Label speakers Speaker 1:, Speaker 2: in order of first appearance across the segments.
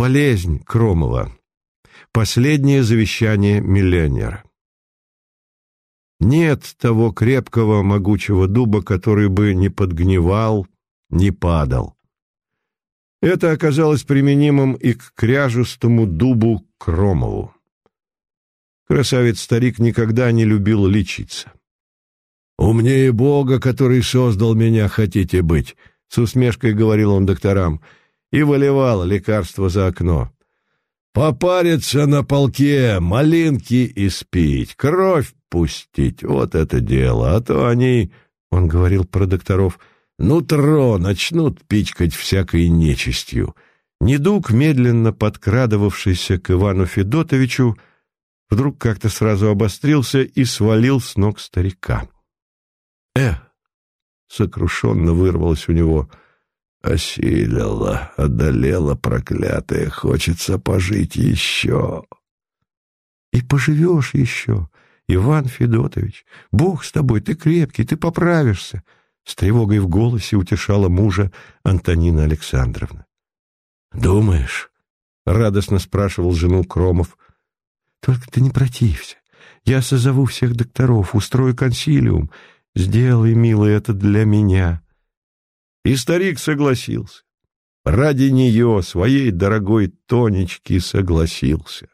Speaker 1: Болезнь Кромова. Последнее завещание миллионера. Нет того крепкого могучего дуба, который бы не подгнивал, не падал. Это оказалось применимым и к кряжестому дубу Кромову. Красавец-старик никогда не любил лечиться. «Умнее Бога, который создал меня, хотите быть», — с усмешкой говорил он докторам, и выливал лекарство за окно. «Попариться на полке, малинки испить, кровь пустить — вот это дело, а то они...» — он говорил про докторов — нутро начнут пичкать всякой нечистью. Недуг, медленно подкрадывавшийся к Ивану Федотовичу, вдруг как-то сразу обострился и свалил с ног старика. «Э!» — сокрушенно вырвалось у него. «Осилила, одолела проклятая, хочется пожить еще». «И поживешь еще, Иван Федотович. Бог с тобой, ты крепкий, ты поправишься». С тревогой в голосе утешала мужа Антонина Александровна. «Думаешь?» — радостно спрашивал жену Кромов. «Только ты не протився. Я созову всех докторов, устрою консилиум. Сделай, милый, это для меня». И старик согласился. Ради нее, своей дорогой Тонечки, согласился.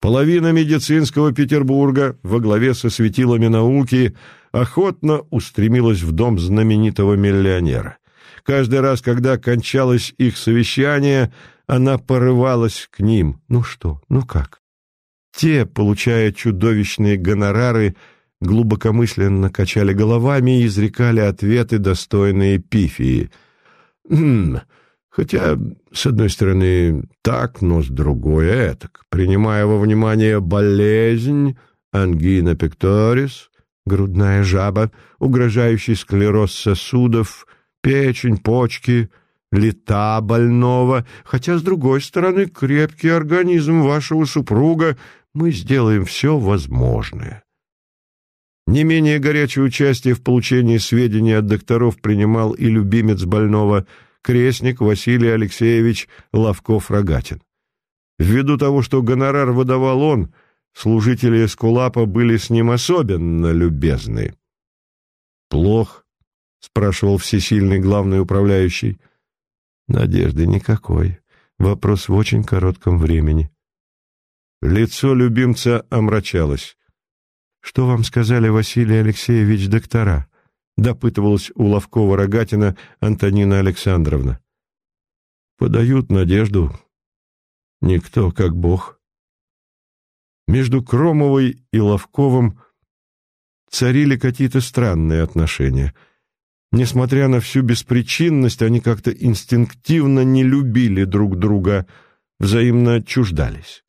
Speaker 1: Половина медицинского Петербурга во главе со светилами науки охотно устремилась в дом знаменитого миллионера. Каждый раз, когда кончалось их совещание, она порывалась к ним. Ну что, ну как? Те, получая чудовищные гонорары, глубокомысленно качали головами и изрекали ответы, достойные пифии. «Хм, Хотя, с одной стороны, так, но с другой этак. Принимая во внимание болезнь, ангина пекторис, грудная жаба, угрожающий склероз сосудов, печень, почки, лета больного, хотя, с другой стороны, крепкий организм вашего супруга, мы сделаем все возможное. Не менее горячее участие в получении сведений от докторов принимал и любимец больного – крестник Василий Алексеевич Лавков-Рогатин. Ввиду того, что гонорар выдавал он, служители Эскулапа были с ним особенно любезны. «Плох?» — спрашивал всесильный главный управляющий. «Надежды никакой. Вопрос в очень коротком времени». Лицо любимца омрачалось. «Что вам сказали, Василий Алексеевич, доктора?» — допытывалась у Ловкова-Рогатина Антонина Александровна. «Подают надежду. Никто, как Бог». Между Кромовой и Ловковым царили какие-то странные отношения. Несмотря на всю беспричинность, они как-то инстинктивно не любили друг друга, взаимно чуждались.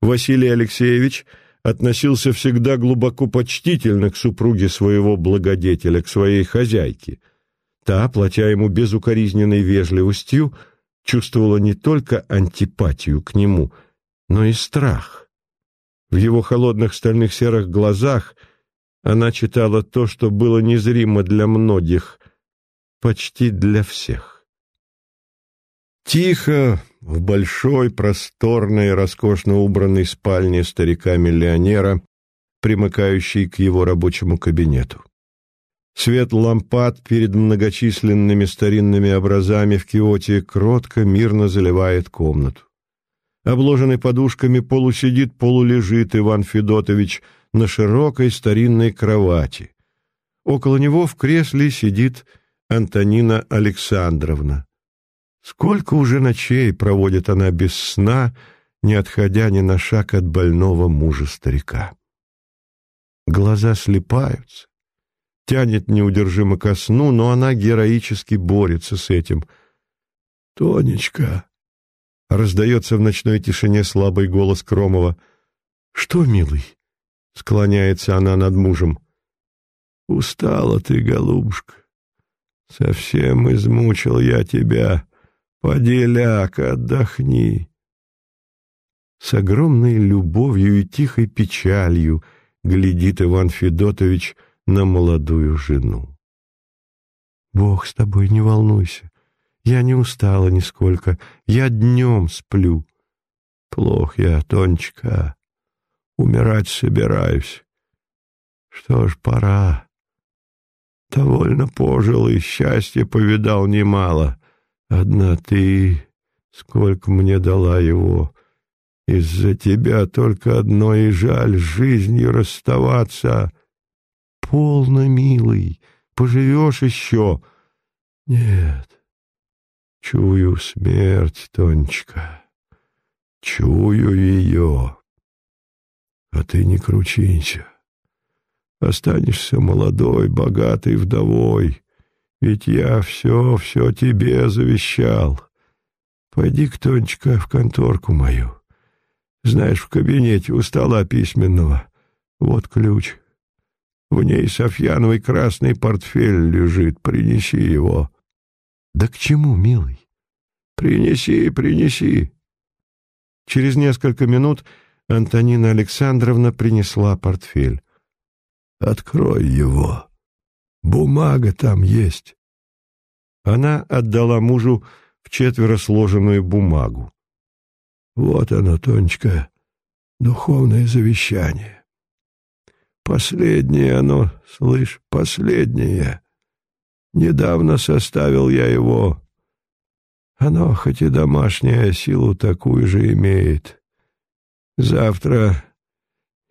Speaker 1: Василий Алексеевич — относился всегда глубоко почтительно к супруге своего благодетеля, к своей хозяйке. Та, платя ему безукоризненной вежливостью, чувствовала не только антипатию к нему, но и страх. В его холодных стальных серых глазах она читала то, что было незримо для многих, почти для всех. Тихо, в большой, просторной, роскошно убранной спальне старика-миллионера, примыкающей к его рабочему кабинету. Свет лампад перед многочисленными старинными образами в киоте кротко, мирно заливает комнату. Обложенный подушками полусидит, полулежит Иван Федотович на широкой старинной кровати. Около него в кресле сидит Антонина Александровна. Сколько уже ночей проводит она без сна, не отходя ни на шаг от больного мужа-старика. Глаза слепаются, тянет неудержимо ко сну, но она героически борется с этим. «Тонечка!» — раздается в ночной тишине слабый голос Кромова. «Что, милый?» — склоняется она над мужем. «Устала ты, голубушка. Совсем измучил я тебя. Поди ляг, отдохни. С огромной любовью и тихой печалью глядит Иван Федотович на молодую жену. Бог с тобой, не волнуйся. Я не устала нисколько. Я днем сплю.
Speaker 2: Плох я, Тонечка. Умирать собираюсь. Что ж, пора. Довольно пожил и счастье повидал немало. Одна ты, сколько мне дала его. Из-за тебя только одно и жаль жизнью расставаться.
Speaker 1: Полно, милый, поживешь еще.
Speaker 2: Нет, чую смерть, Тонечка, чую ее. А ты не кручинься. Останешься молодой, богатой вдовой. Ведь я все, все тебе завещал. Пойди, Тонечка, в конторку мою. Знаешь, в кабинете у стола письменного. Вот ключ. В ней Софьяновый красный портфель лежит. Принеси его.
Speaker 1: Да к чему, милый?
Speaker 2: Принеси, принеси.
Speaker 1: Через несколько минут Антонина Александровна принесла портфель.
Speaker 2: Открой его. Бумага там есть.
Speaker 1: Она отдала мужу в четверо сложенную бумагу.
Speaker 2: Вот оно, Тонечка, духовное завещание. Последнее оно, слышь, последнее. Недавно составил я его. Оно, хоть и домашнее, силу такую же имеет. Завтра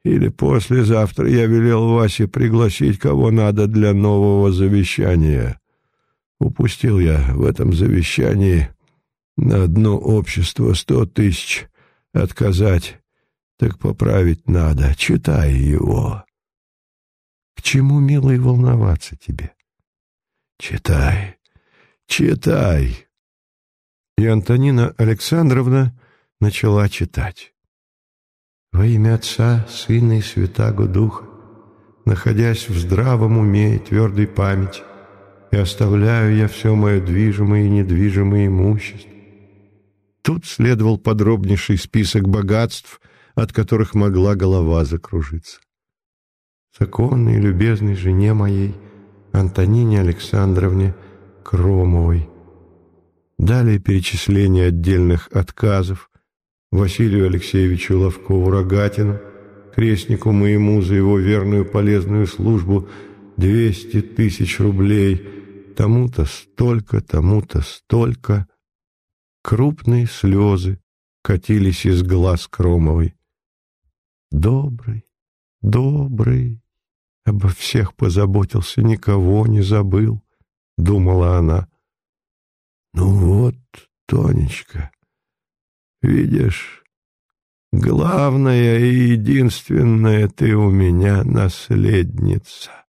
Speaker 2: или послезавтра я велел Васе пригласить кого надо для нового завещания. Упустил я в этом завещании на одно общество сто тысяч. Отказать, так поправить надо. Читай его.
Speaker 1: К чему, милый, волноваться тебе?
Speaker 2: Читай, читай.
Speaker 1: И Антонина Александровна начала читать. Во имя Отца, Сына и Святаго Духа, находясь в здравом уме и твердой памяти, и оставляю я все мое движимое и недвижимое имущество. Тут следовал подробнейший список богатств, от которых могла голова закружиться. Законной и любезной жене моей, Антонине Александровне Кромовой. Далее перечисление отдельных отказов, Василию Алексеевичу Ловкову-Рогатину, крестнику моему за его верную полезную службу, двести тысяч рублей, тому-то столько, тому-то столько. Крупные слезы катились из глаз Кромовой. Добрый, добрый, обо всех позаботился, никого не забыл, думала она.
Speaker 2: Ну вот, Тонечка, Видишь, главная и единственная ты у меня наследница.